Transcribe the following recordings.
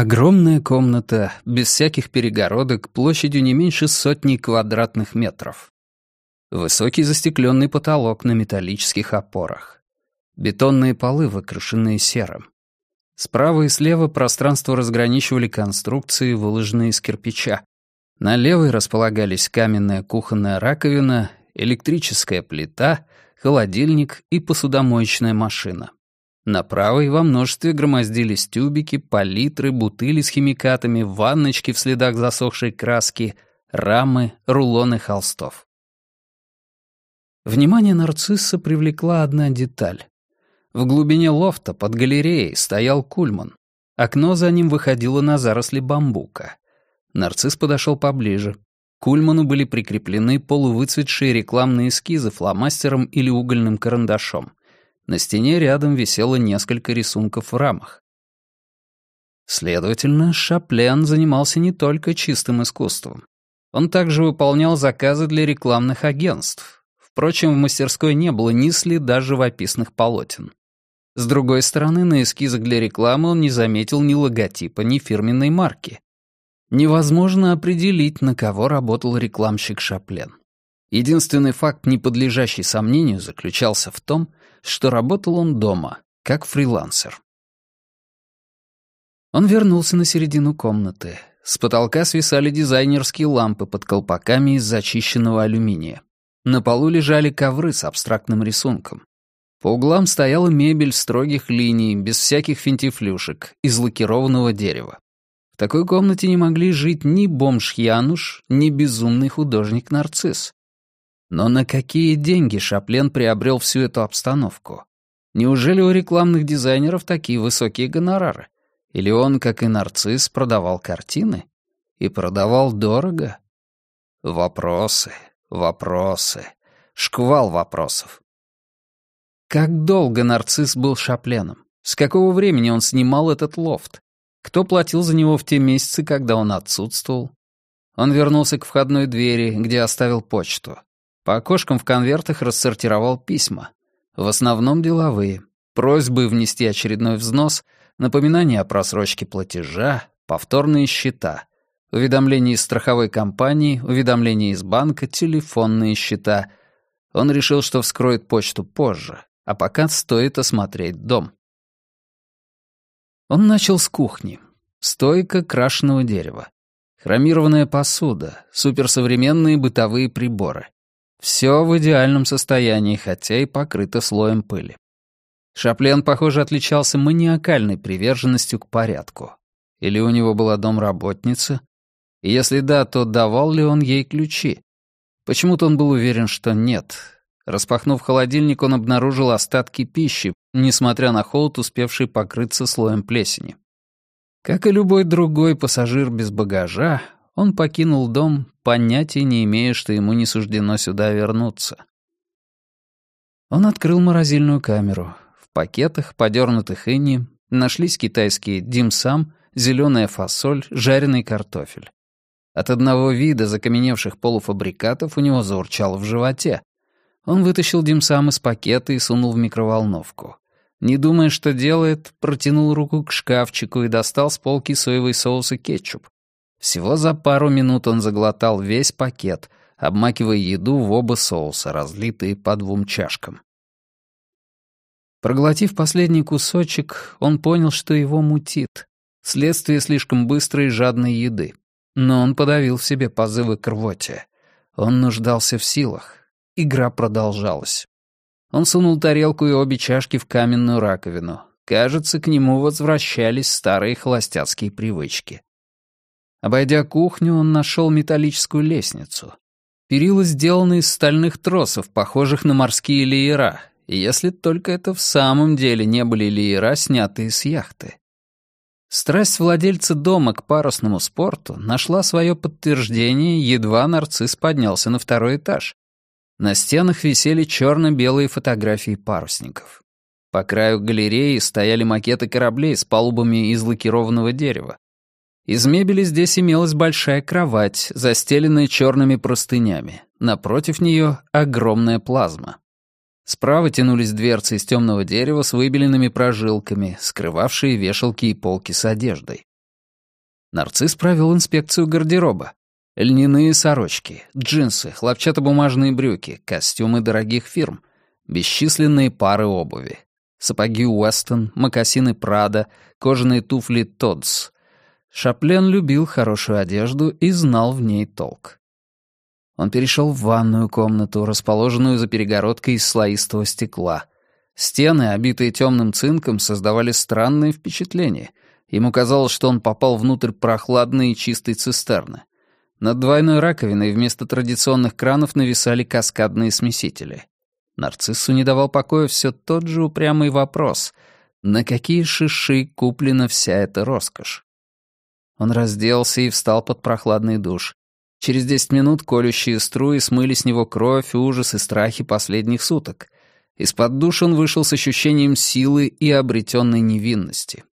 Огромная комната, без всяких перегородок, площадью не меньше сотни квадратных метров. Высокий застекленный потолок на металлических опорах. Бетонные полы, выкрашенные серым. Справа и слева пространство разграничивали конструкции, выложенные из кирпича. На левой располагались каменная кухонная раковина, электрическая плита, холодильник и посудомоечная машина. На правой во множестве громоздились тюбики, палитры, бутыли с химикатами, ванночки в следах засохшей краски, рамы, рулоны холстов. Внимание нарцисса привлекла одна деталь. В глубине лофта под галереей стоял кульман. Окно за ним выходило на заросли бамбука. Нарцисс подошел поближе. К кульману были прикреплены полувыцветшие рекламные эскизы фломастером или угольным карандашом. На стене рядом висело несколько рисунков в рамах. Следовательно, Шаплен занимался не только чистым искусством. Он также выполнял заказы для рекламных агентств. Впрочем, в мастерской не было ни следа живописных полотен. С другой стороны, на эскизах для рекламы он не заметил ни логотипа, ни фирменной марки. Невозможно определить, на кого работал рекламщик Шаплен. Единственный факт, не подлежащий сомнению, заключался в том, что работал он дома, как фрилансер. Он вернулся на середину комнаты. С потолка свисали дизайнерские лампы под колпаками из зачищенного алюминия. На полу лежали ковры с абстрактным рисунком. По углам стояла мебель строгих линий, без всяких финтифлюшек, из лакированного дерева. В такой комнате не могли жить ни бомж Януш, ни безумный художник Нарцисс. Но на какие деньги Шаплен приобрел всю эту обстановку? Неужели у рекламных дизайнеров такие высокие гонорары? Или он, как и нарцисс, продавал картины? И продавал дорого? Вопросы, вопросы, шквал вопросов. Как долго нарцисс был Шапленом? С какого времени он снимал этот лофт? Кто платил за него в те месяцы, когда он отсутствовал? Он вернулся к входной двери, где оставил почту. По окошкам в конвертах рассортировал письма. В основном деловые. Просьбы внести очередной взнос, напоминания о просрочке платежа, повторные счета, уведомления из страховой компании, уведомления из банка, телефонные счета. Он решил, что вскроет почту позже, а пока стоит осмотреть дом. Он начал с кухни. Стойка крашеного дерева. Хромированная посуда, суперсовременные бытовые приборы. Все в идеальном состоянии, хотя и покрыто слоем пыли. Шаплен, похоже, отличался маниакальной приверженностью к порядку. Или у него была домработница? И если да, то давал ли он ей ключи? Почему-то он был уверен, что нет. Распахнув холодильник, он обнаружил остатки пищи, несмотря на холод, успевший покрыться слоем плесени. Как и любой другой пассажир без багажа, он покинул дом, понятия не имея, что ему не суждено сюда вернуться. Он открыл морозильную камеру. В пакетах, подернутых ини, нашлись китайские димсам, зеленая фасоль, жареный картофель. От одного вида закаменевших полуфабрикатов у него заурчало в животе. Он вытащил димсам из пакета и сунул в микроволновку. Не думая, что делает, протянул руку к шкафчику и достал с полки соевый соус и кетчуп. Всего за пару минут он заглотал весь пакет, обмакивая еду в оба соуса, разлитые по двум чашкам. Проглотив последний кусочек, он понял, что его мутит. Следствие слишком быстрой и жадной еды. Но он подавил в себе позывы к рвоте. Он нуждался в силах. Игра продолжалась. Он сунул тарелку и обе чашки в каменную раковину. Кажется, к нему возвращались старые холостяцкие привычки. Обойдя кухню, он нашел металлическую лестницу. Перила сделаны из стальных тросов, похожих на морские леера, если только это в самом деле не были леера, снятые с яхты. Страсть владельца дома к парусному спорту нашла свое подтверждение, едва нарцисс поднялся на второй этаж. На стенах висели черно-белые фотографии парусников. По краю галереи стояли макеты кораблей с палубами из лакированного дерева. Из мебели здесь имелась большая кровать, застеленная черными простынями. Напротив нее огромная плазма. Справа тянулись дверцы из темного дерева с выбеленными прожилками, скрывавшие вешалки и полки с одеждой. Нарцисс провел инспекцию гардероба. Льняные сорочки, джинсы, хлопчатобумажные брюки, костюмы дорогих фирм, бесчисленные пары обуви. Сапоги Уэстон, мокасины Прада, кожаные туфли Тодс. Шаплен любил хорошую одежду и знал в ней толк. Он перешел в ванную комнату, расположенную за перегородкой из слоистого стекла. Стены, обитые темным цинком, создавали странное впечатление. Ему казалось, что он попал внутрь прохладной и чистой цистерны. Над двойной раковиной вместо традиционных кранов нависали каскадные смесители. Нарциссу не давал покоя все тот же упрямый вопрос — на какие шиши куплена вся эта роскошь? Он разделся и встал под прохладный душ. Через десять минут колющие струи смыли с него кровь, ужас и страхи последних суток. Из-под душ он вышел с ощущением силы и обретенной невинности.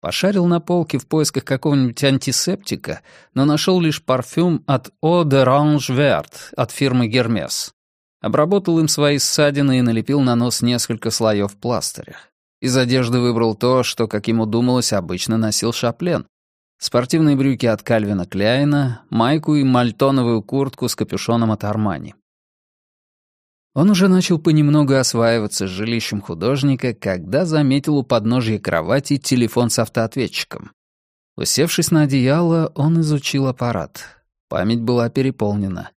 Пошарил на полке в поисках какого-нибудь антисептика, но нашел лишь парфюм от Eau d'Orange Vert от фирмы Гермес. Обработал им свои ссадины и налепил на нос несколько слоев пластыря. Из одежды выбрал то, что, как ему думалось, обычно носил Шаплен. Спортивные брюки от Кальвина Кляйна, майку и мальтоновую куртку с капюшоном от Армани. Он уже начал понемногу осваиваться с жилищем художника, когда заметил у подножья кровати телефон с автоответчиком. Усевшись на одеяло, он изучил аппарат. Память была переполнена.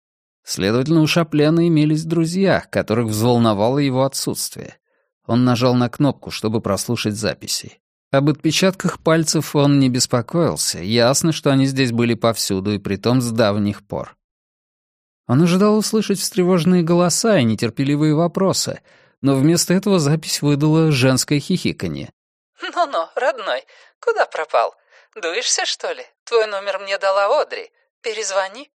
Следовательно, у Шаплена имелись друзья, которых взволновало его отсутствие. Он нажал на кнопку, чтобы прослушать записи. Об отпечатках пальцев он не беспокоился. Ясно, что они здесь были повсюду, и притом с давних пор. Он ожидал услышать встревоженные голоса и нетерпеливые вопросы, но вместо этого запись выдала женское хихиканье. «Ну-ну, родной, куда пропал? Дуешься, что ли? Твой номер мне дала Одри. Перезвони».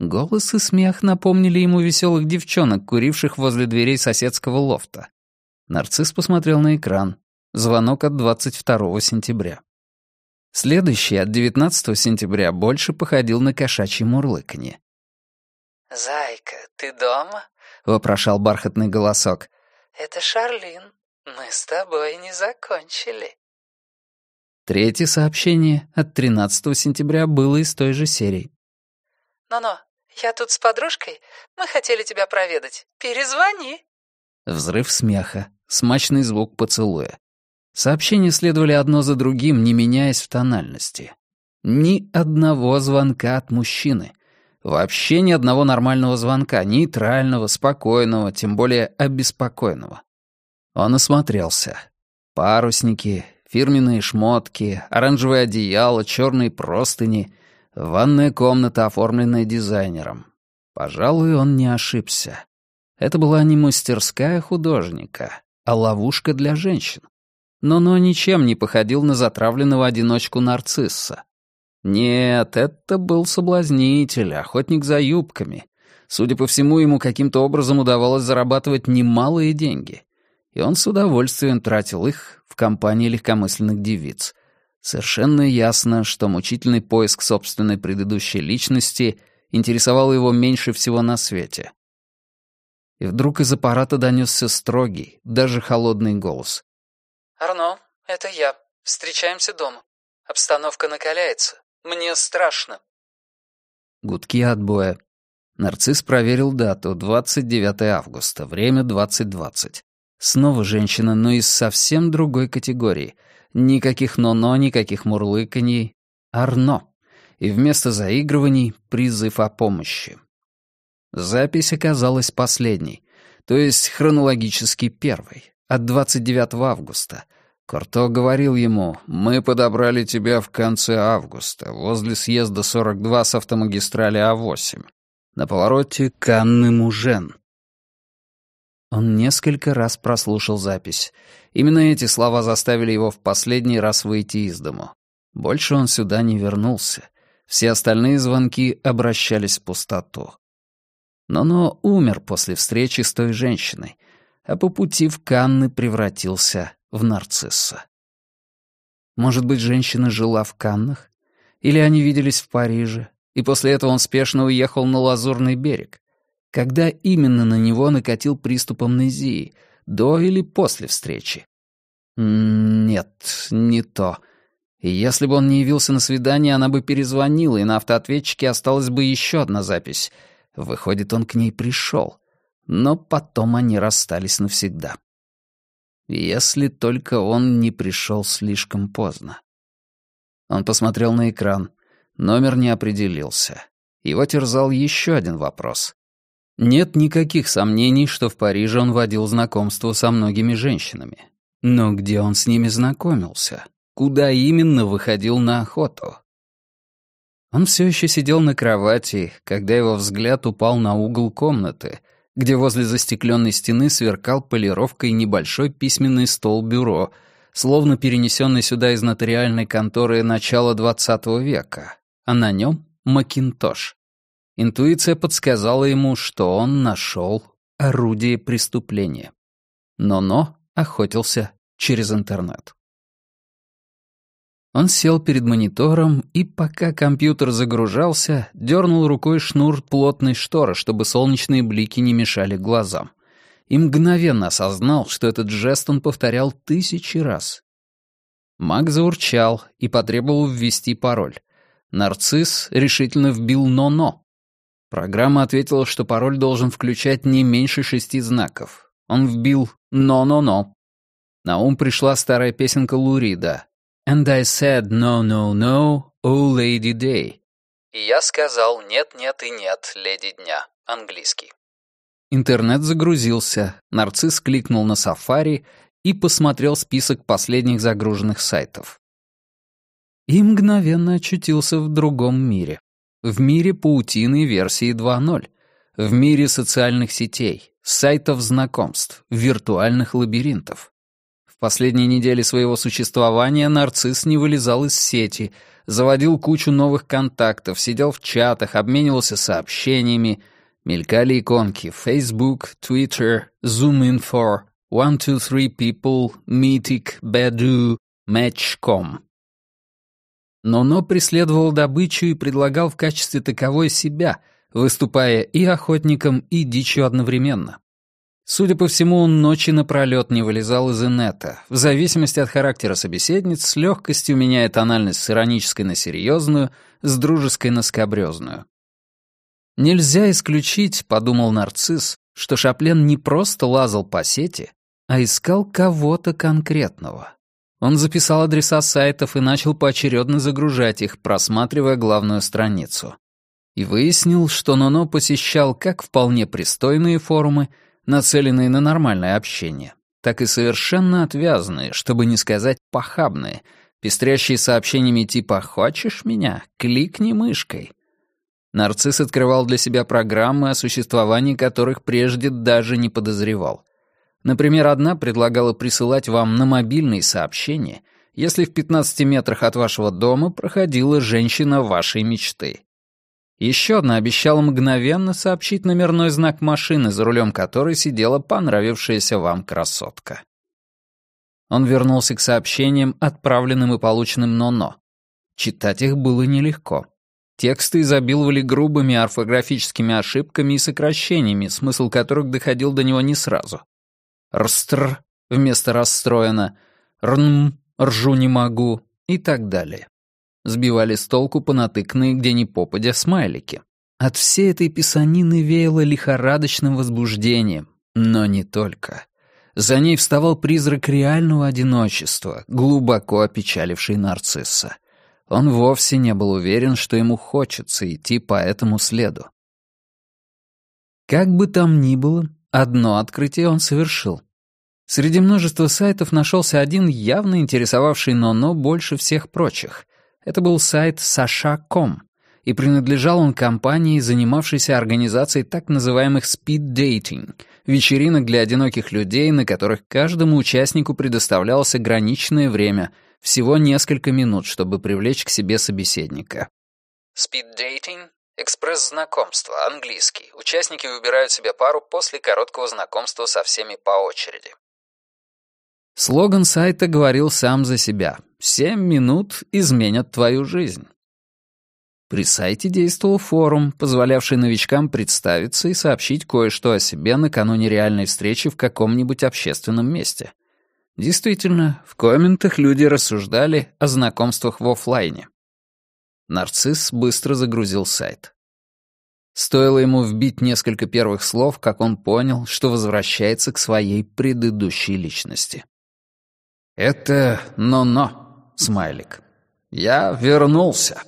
Голос и смех напомнили ему веселых девчонок, куривших возле дверей соседского лофта. Нарцисс посмотрел на экран. Звонок от 22 сентября. Следующий, от 19 сентября, больше походил на кошачье мурлыканье. «Зайка, ты дома?» — вопрошал бархатный голосок. «Это Шарлин. Мы с тобой не закончили». Третье сообщение от 13 сентября было из той же серии. «Но-но, я тут с подружкой. Мы хотели тебя проведать. Перезвони». Взрыв смеха, смачный звук поцелуя. Сообщения следовали одно за другим, не меняясь в тональности. Ни одного звонка от мужчины — Вообще ни одного нормального звонка, нейтрального, спокойного, тем более обеспокоенного. Он осмотрелся. Парусники, фирменные шмотки, оранжевое одеяло, черные простыни, ванная комната, оформленная дизайнером. Пожалуй, он не ошибся. Это была не мастерская художника, а ловушка для женщин. Но-но ничем не походил на затравленного одиночку нарцисса. Нет, это был соблазнитель, охотник за юбками. Судя по всему, ему каким-то образом удавалось зарабатывать немалые деньги. И он с удовольствием тратил их в компании легкомысленных девиц. Совершенно ясно, что мучительный поиск собственной предыдущей личности интересовал его меньше всего на свете. И вдруг из аппарата донесся строгий, даже холодный голос. «Арно, это я. Встречаемся дома. Обстановка накаляется. Мне страшно». Гудки отбоя. Нарцисс проверил дату, 29 августа, время 20.20. Снова женщина, но из совсем другой категории. Никаких но-но, никаких мурлыканий. Арно. И вместо заигрываний — призыв о помощи. Запись оказалась последней, то есть хронологически первой, от 29 августа, Корто говорил ему, «Мы подобрали тебя в конце августа, возле съезда 42 с автомагистрали А8, на повороте Канны-Мужен». Он несколько раз прослушал запись. Именно эти слова заставили его в последний раз выйти из дому. Больше он сюда не вернулся. Все остальные звонки обращались в пустоту. Но-но умер после встречи с той женщиной, а по пути в Канны превратился в нарцисса. Может быть, женщина жила в Каннах? Или они виделись в Париже, и после этого он спешно уехал на Лазурный берег? Когда именно на него накатил приступ амнезии, до или после встречи? Нет, не то. И если бы он не явился на свидание, она бы перезвонила, и на автоответчике осталась бы еще одна запись. Выходит, он к ней пришел. Но потом они расстались навсегда. Если только он не пришел слишком поздно. Он посмотрел на экран. Номер не определился. Его терзал еще один вопрос. Нет никаких сомнений, что в Париже он водил знакомство со многими женщинами. Но где он с ними знакомился? Куда именно выходил на охоту? Он все еще сидел на кровати, когда его взгляд упал на угол комнаты, где возле застекленной стены сверкал полировкой небольшой письменный стол-бюро, словно перенесенный сюда из нотариальной конторы начала XX века, а на нем — Макинтош. Интуиция подсказала ему, что он нашел орудие преступления. Но-но охотился через интернет. Он сел перед монитором и, пока компьютер загружался, дернул рукой шнур плотной шторы, чтобы солнечные блики не мешали глазам. И мгновенно осознал, что этот жест он повторял тысячи раз. Маг заурчал и потребовал ввести пароль. Нарцисс решительно вбил «но-но». Программа ответила, что пароль должен включать не меньше шести знаков. Он вбил «но-но-но». На ум пришла старая песенка Лурида «And I said no, no, no, oh lady day». И я сказал «нет, нет и нет, леди дня», английский. Интернет загрузился, нарцисс кликнул на сафари и посмотрел список последних загруженных сайтов. И мгновенно очутился в другом мире в мире паутины версии 2.0, в мире социальных сетей, сайтов знакомств, виртуальных лабиринтов. Последние недели своего существования нарцисс не вылезал из сети, заводил кучу новых контактов, сидел в чатах, обменивался сообщениями, мелькали иконки Facebook, Twitter, ZoomInfo, 123 People, Mythic, Badu, Match.com. Но-но преследовал добычу и предлагал в качестве таковой себя, выступая и охотником, и дичью одновременно. Судя по всему, он ночи напролёт не вылезал из инета. В зависимости от характера собеседниц, с легкостью меняя тональность с иронической на серьезную, с дружеской на скобрёзную. Нельзя исключить, подумал нарцисс, что Шаплен не просто лазал по сети, а искал кого-то конкретного. Он записал адреса сайтов и начал поочередно загружать их, просматривая главную страницу. И выяснил, что Ноно посещал как вполне пристойные форумы, нацеленные на нормальное общение, так и совершенно отвязанные, чтобы не сказать похабные, пестрящие сообщениями типа «Хочешь меня? Кликни мышкой». Нарцисс открывал для себя программы, о существовании которых прежде даже не подозревал — Например, одна предлагала присылать вам на мобильные сообщения, если в 15 метрах от вашего дома проходила женщина вашей мечты. Еще одна обещала мгновенно сообщить номерной знак машины, за рулем которой сидела понравившаяся вам красотка. Он вернулся к сообщениям, отправленным и полученным «но-но». Читать их было нелегко. Тексты изобиловали грубыми орфографическими ошибками и сокращениями, смысл которых доходил до него не сразу. «рстр» вместо «расстроено», «рнм», «ржу не могу» и так далее. Сбивали с толку понатыканные где ни попадя смайлики. От всей этой писанины веяло лихорадочным возбуждением, но не только. За ней вставал призрак реального одиночества, глубоко опечаливший нарцисса. Он вовсе не был уверен, что ему хочется идти по этому следу. Как бы там ни было, Одно открытие он совершил. Среди множества сайтов нашелся один, явно интересовавший Ноно больше всех прочих. Это был сайт Sasha.com, и принадлежал он компании, занимавшейся организацией так называемых speed-dating, вечеринок для одиноких людей, на которых каждому участнику предоставлялось ограниченное время, всего несколько минут, чтобы привлечь к себе собеседника. Speed-dating Экспресс-знакомство, английский. Участники выбирают себе пару после короткого знакомства со всеми по очереди. Слоган сайта говорил сам за себя. «Семь минут изменят твою жизнь». При сайте действовал форум, позволявший новичкам представиться и сообщить кое-что о себе накануне реальной встречи в каком-нибудь общественном месте. Действительно, в комментах люди рассуждали о знакомствах в офлайне. Нарцисс быстро загрузил сайт. Стоило ему вбить несколько первых слов, как он понял, что возвращается к своей предыдущей личности. «Это но-но», — смайлик. «Я вернулся».